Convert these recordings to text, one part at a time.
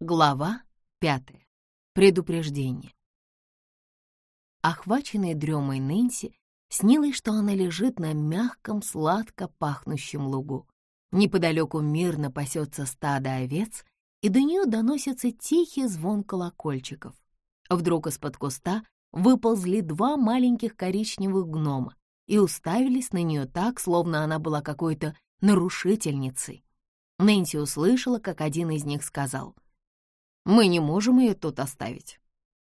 Глава пятая. Предупреждение. Охваченной дремой Нэнси снилось, что она лежит на мягком, сладко пахнущем лугу. Неподалеку мирно пасется стадо овец, и до нее доносится тихий звон колокольчиков. Вдруг из-под куста выползли два маленьких коричневых гнома и уставились на нее так, словно она была какой-то нарушительницей. Нэнси услышала, как один из них сказал — мы не можем ее тут оставить».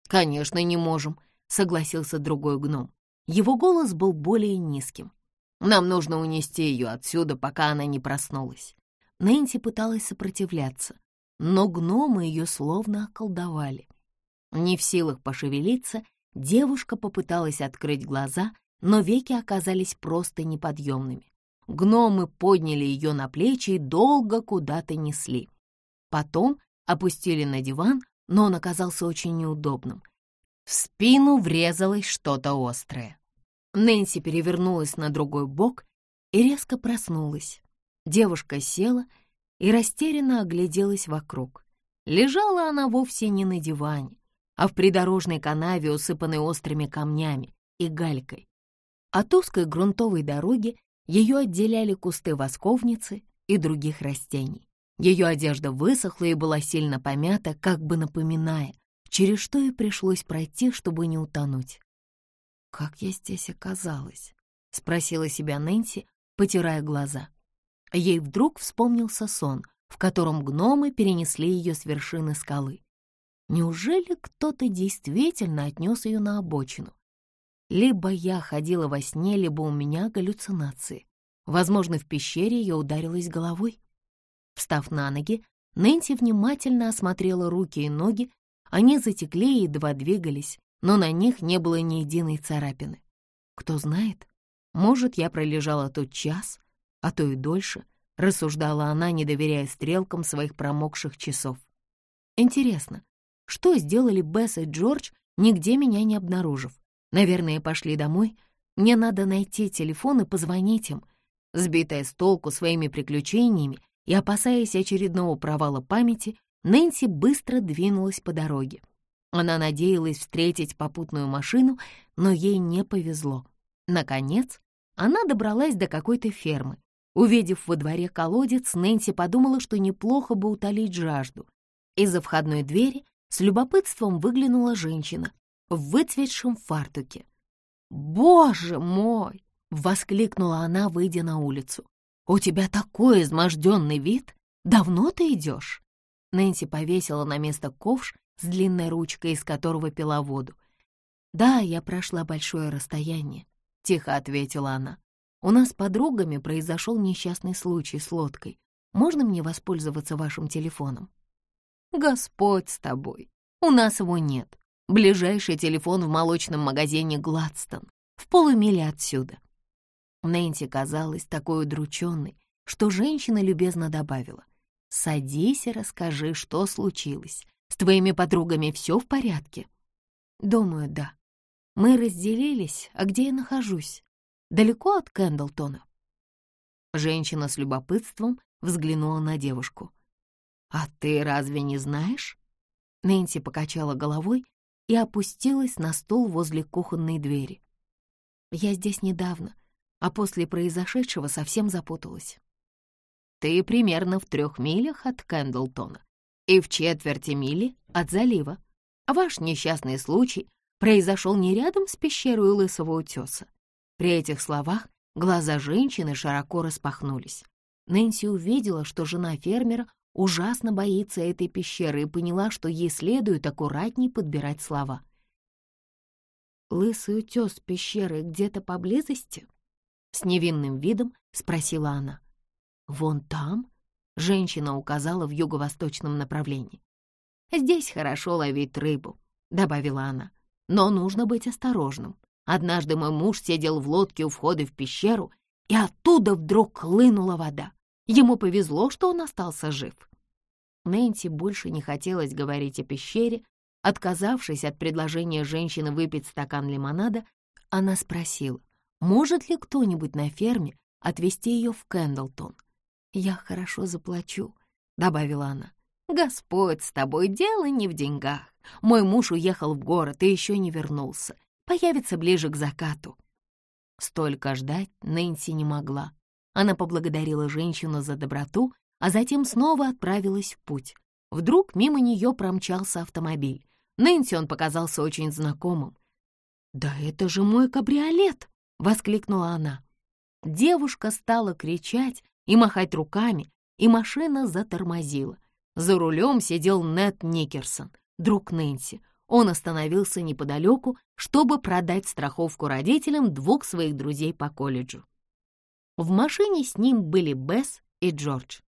«Конечно, не можем», — согласился другой гном. Его голос был более низким. «Нам нужно унести ее отсюда, пока она не проснулась». Нэнси пыталась сопротивляться, но гномы ее словно околдовали. Не в силах пошевелиться, девушка попыталась открыть глаза, но веки оказались просто неподъемными. Гномы подняли ее на плечи и долго куда-то несли. Потом опустили на диван, но он оказался очень неудобным. В спину врезалось что-то острое. Нэнси перевернулась на другой бок и резко проснулась. Девушка села и растерянно огляделась вокруг. Лежала она вовсе не на диване, а в придорожной канаве, усыпанной острыми камнями и галькой. От узкой грунтовой дороги ее отделяли кусты восковницы и других растений. Ее одежда высохла и была сильно помята, как бы напоминая, через что ей пришлось пройти, чтобы не утонуть. «Как я здесь оказалась?» — спросила себя Нэнси, потирая глаза. Ей вдруг вспомнился сон, в котором гномы перенесли ее с вершины скалы. Неужели кто-то действительно отнес ее на обочину? Либо я ходила во сне, либо у меня галлюцинации. Возможно, в пещере я ударилась головой. Встав на ноги, Нэнси внимательно осмотрела руки и ноги. Они затекли и едва двигались, но на них не было ни единой царапины. Кто знает, может, я пролежала тут час, а то и дольше, рассуждала она, не доверяя стрелкам своих промокших часов. Интересно, что сделали Бесс и Джордж, нигде меня не обнаружив? Наверное, пошли домой. Мне надо найти телефон и позвонить им. Сбитая с толку своими приключениями, и, опасаясь очередного провала памяти, Нэнси быстро двинулась по дороге. Она надеялась встретить попутную машину, но ей не повезло. Наконец, она добралась до какой-то фермы. Увидев во дворе колодец, Нэнси подумала, что неплохо бы утолить жажду. Из-за входной двери с любопытством выглянула женщина в выцветшем фартуке. «Боже мой!» — воскликнула она, выйдя на улицу. «У тебя такой изможденный вид! Давно ты идешь?» Нэнси повесила на место ковш с длинной ручкой, из которого пила воду. «Да, я прошла большое расстояние», — тихо ответила она. «У нас с подругами произошел несчастный случай с лодкой. Можно мне воспользоваться вашим телефоном?» «Господь с тобой! У нас его нет. Ближайший телефон в молочном магазине «Гладстон» в полумиле отсюда. Нэнси казалась такой удрученной, что женщина любезно добавила. «Садись и расскажи, что случилось. С твоими подругами все в порядке?» «Думаю, да. Мы разделились, а где я нахожусь? Далеко от Кэндлтона?» Женщина с любопытством взглянула на девушку. «А ты разве не знаешь?» Нэнси покачала головой и опустилась на стул возле кухонной двери. «Я здесь недавно а после произошедшего совсем запуталась. Ты примерно в трех милях от Кэндлтона и в четверти мили от залива. Ваш несчастный случай произошел не рядом с пещерой Лысого утеса. При этих словах глаза женщины широко распахнулись. Нэнси увидела, что жена фермера ужасно боится этой пещеры и поняла, что ей следует аккуратней подбирать слова. «Лысый утес пещеры где-то поблизости?» С невинным видом спросила она. «Вон там?» — женщина указала в юго-восточном направлении. «Здесь хорошо ловить рыбу», — добавила она. «Но нужно быть осторожным. Однажды мой муж сидел в лодке у входа в пещеру, и оттуда вдруг хлынула вода. Ему повезло, что он остался жив». Нэнси больше не хотелось говорить о пещере. Отказавшись от предложения женщины выпить стакан лимонада, она спросила, может ли кто-нибудь на ферме отвезти ее в Кэндлтон? «Я хорошо заплачу», — добавила она. Господь с тобой, дело не в деньгах. Мой муж уехал в город и еще не вернулся. Появится ближе к закату». Столько ждать Нэнси не могла. Она поблагодарила женщину за доброту, а затем снова отправилась в путь. Вдруг мимо нее промчался автомобиль. Нэнси он показался очень знакомым. «Да это же мой кабриолет!» — воскликнула она. Девушка стала кричать и махать руками, и машина затормозила. За рулем сидел Нед Никерсон, друг Нэнси. Он остановился неподалеку, чтобы продать страховку родителям двух своих друзей по колледжу. В машине с ним были Бесс и Джордж.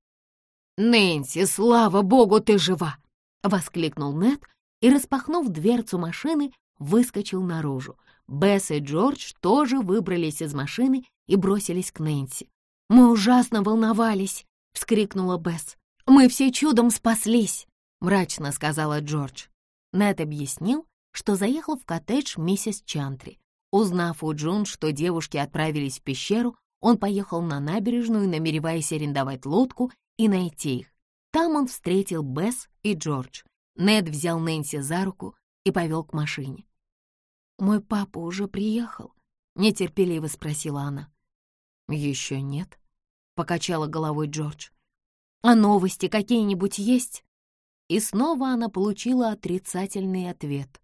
«Нэнси, слава богу, ты жива!» — воскликнул Нед и, распахнув дверцу машины, выскочил наружу. Бесс и Джордж тоже выбрались из машины и бросились к Нэнси. «Мы ужасно волновались!» — вскрикнула Бесс. «Мы все чудом спаслись!» — мрачно сказала Джордж. Нед объяснил, что заехал в коттедж миссис Чантри. Узнав у Джун, что девушки отправились в пещеру, он поехал на набережную, намереваясь арендовать лодку и найти их. Там он встретил Бесс и Джордж. Нед взял Нэнси за руку и повел к машине. «Мой папа уже приехал?» — нетерпеливо спросила она. «Еще нет», — покачала головой Джордж. «А новости какие-нибудь есть?» И снова она получила отрицательный ответ.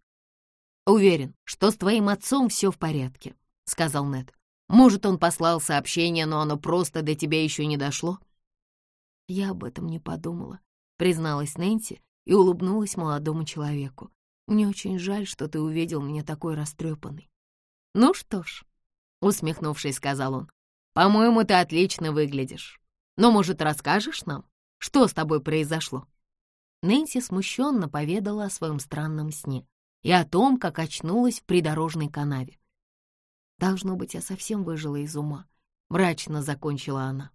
«Уверен, что с твоим отцом все в порядке», — сказал Нед. «Может, он послал сообщение, но оно просто до тебя еще не дошло?» «Я об этом не подумала», — призналась Нэнси и улыбнулась молодому человеку. «Мне очень жаль, что ты увидел меня такой растрепанный». «Ну что ж», — усмехнувшись, сказал он, «по-моему, ты отлично выглядишь. Но, может, расскажешь нам, что с тобой произошло?» Нэнси смущенно поведала о своем странном сне и о том, как очнулась в придорожной канаве. «Должно быть, я совсем выжила из ума», — мрачно закончила она.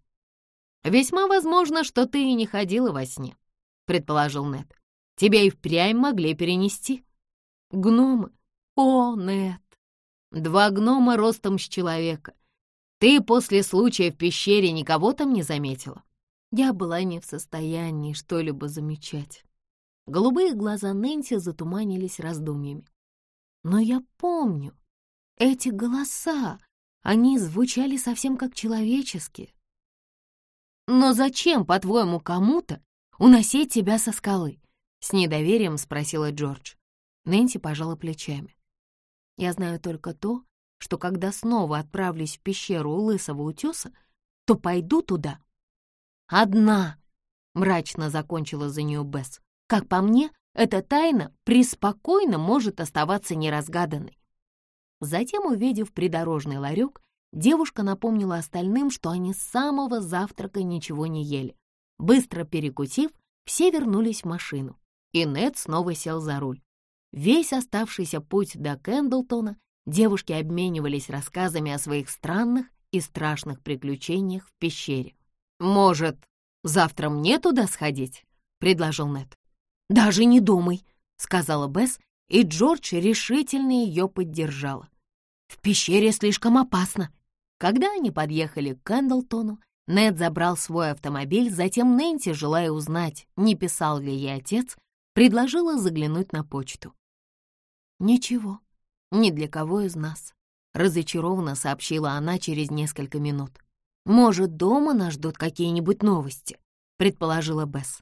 «Весьма возможно, что ты и не ходила во сне», — предположил Нед. «Тебя и впрямь могли перенести». «Гномы? О, Нед!» «Два гнома ростом с человека. Ты после случая в пещере никого там не заметила?» Я была не в состоянии что-либо замечать. Голубые глаза Нэнси затуманились раздумьями. Но я помню, эти голоса, они звучали совсем как человеческие. «Но зачем, по-твоему, кому-то уносить тебя со скалы?» — с недоверием спросила Джордж. Нэнси пожала плечами. «Я знаю только то, что когда снова отправлюсь в пещеру у Лысого утеса, то пойду туда одна!» — мрачно закончила за нее Бесс. «Как по мне, эта тайна преспокойно может оставаться неразгаданной». Затем, увидев придорожный ларек, девушка напомнила остальным, что они с самого завтрака ничего не ели. Быстро перекусив, все вернулись в машину, и Нед снова сел за руль. Весь оставшийся путь до Кэндлтона девушки обменивались рассказами о своих странных и страшных приключениях в пещере. «Может, завтра мне туда сходить?» — предложил Нед. «Даже не думай», — сказала Бесс, и Джордж решительно ее поддержала. «В пещере слишком опасно». Когда они подъехали к Кэндлтону, Нед забрал свой автомобиль, затем Нэнси, желая узнать, не писал ли ей отец, предложила заглянуть на почту. «Ничего, ни для кого из нас», — разочарованно сообщила она через несколько минут. «Может, дома нас ждут какие-нибудь новости?» — предположила Бесс.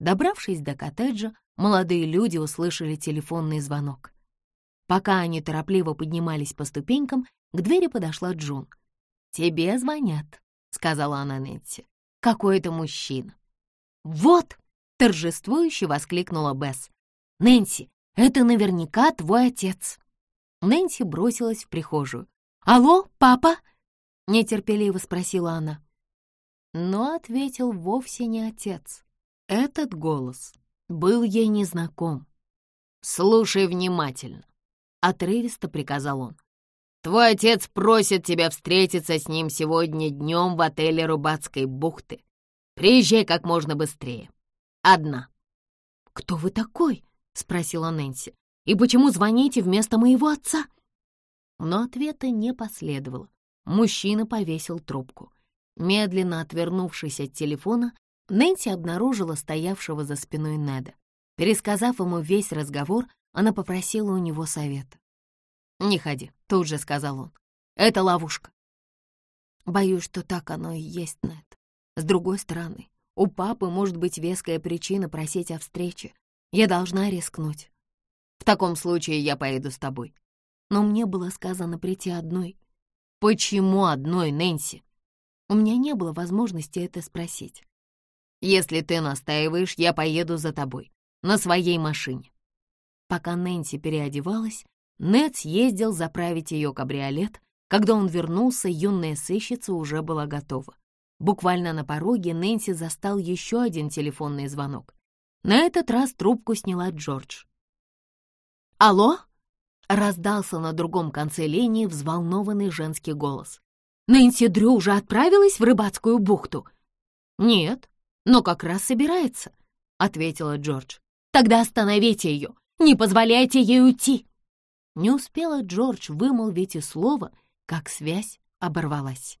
Добравшись до коттеджа, молодые люди услышали телефонный звонок. Пока они торопливо поднимались по ступенькам, к двери подошла Джун. «Тебе звонят», — сказала она Нэнси. «Какой-то мужчина». «Вот!» — торжествующе воскликнула Бесс. «Нэнси, это наверняка твой отец». Нэнси бросилась в прихожую. «Алло, папа?» — нетерпеливо спросила она. Но ответил вовсе не отец. Этот голос был ей незнаком. «Слушай внимательно», — отрывисто приказал он. «Твой отец просит тебя встретиться с ним сегодня днем в отеле Рубацкой бухты. Приезжай как можно быстрее. Одна». «Кто вы такой?» — спросила Нэнси. «И почему звоните вместо моего отца?» Но ответа не последовало. Мужчина повесил трубку. Медленно отвернувшись от телефона, Нэнси обнаружила стоявшего за спиной Неда. Пересказав ему весь разговор, она попросила у него совета. «Не ходи», — тут же сказал он. «Это ловушка». Боюсь, что так оно и есть, Нед. С другой стороны, у папы может быть веская причина просить о встрече. Я должна рискнуть. В таком случае я поеду с тобой. Но мне было сказано прийти одной. Почему одной, Нэнси? У меня не было возможности это спросить. Если ты настаиваешь, я поеду за тобой. На своей машине. Пока Нэнси переодевалась, Нед съездил заправить ее кабриолет. Когда он вернулся, юная сыщица уже была готова. Буквально на пороге Нэнси застал еще один телефонный звонок. На этот раз трубку сняла Джордж. «Алло?» — раздался на другом конце линии взволнованный женский голос. «Нэнси Дрю уже отправилась в рыбацкую бухту?» «Нет, но как раз собирается», — ответила Джордж. «Тогда остановите ее! Не позволяйте ей уйти!» Не успела Джордж вымолвить и слова, как связь оборвалась.